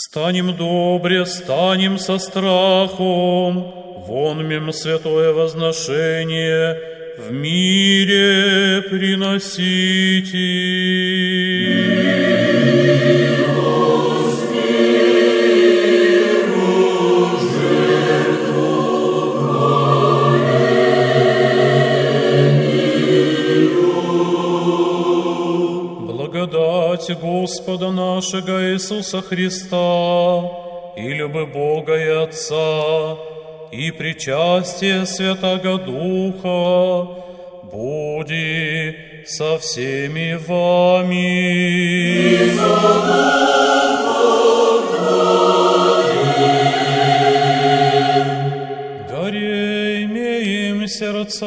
Станем добре, станем со страхом, вон мим святое возношение в мире приносите. Благодать Господа нашего Иисуса Христа и любы Бога и Отца и причастие Святого Духа буди со всеми вами. Даре имеем сердца.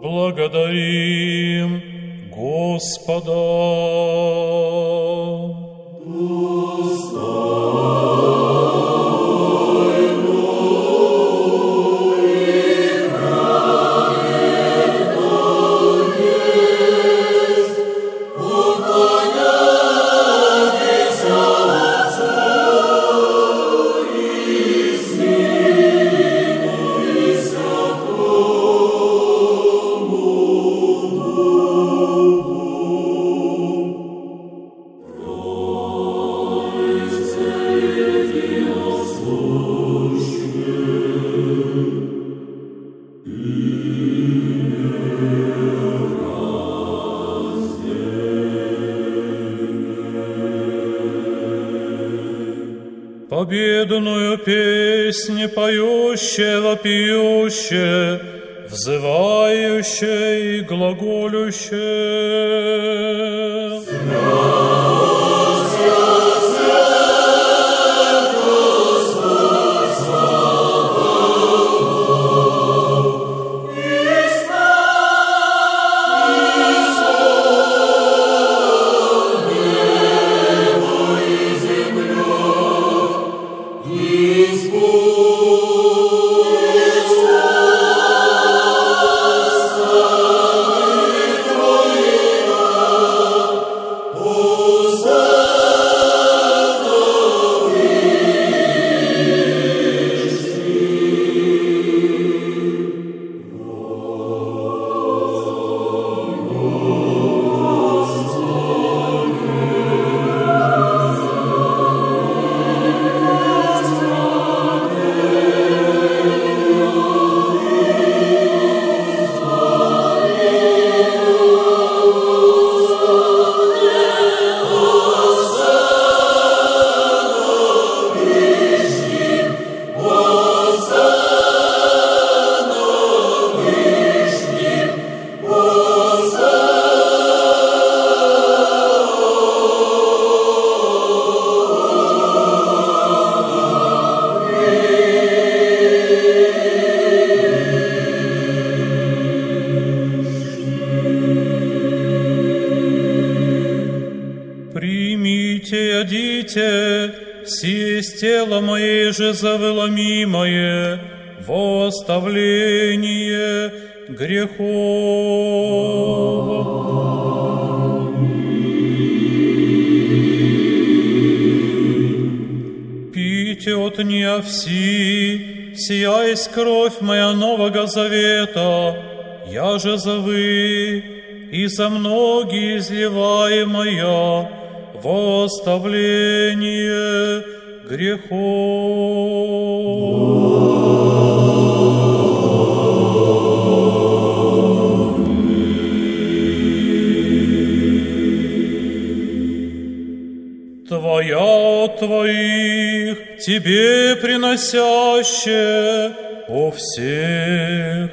Благодарим Господа. Победную песнь поющее, вопиющее, взывающее и глаголющее. Одите, сие тело мое же завеломимое, во оставление грехов. Пейте от нее все, сия кровь моя нового завета, я же за вы и за многие изливаемая во оставление грехов. Твоя Твоих, Тебе приносяще о всех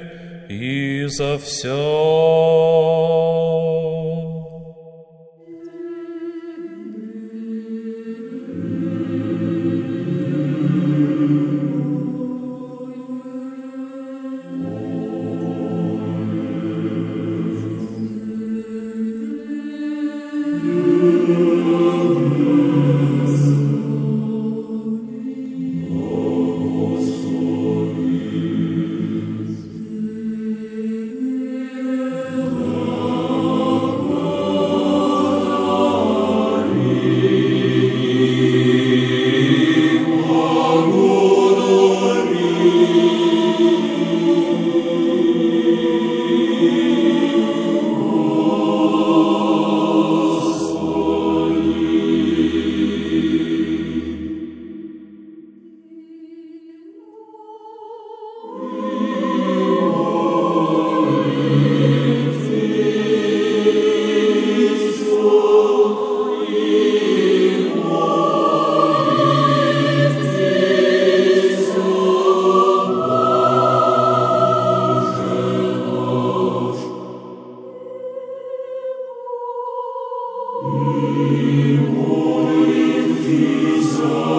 и за вся. We holy, Jesus.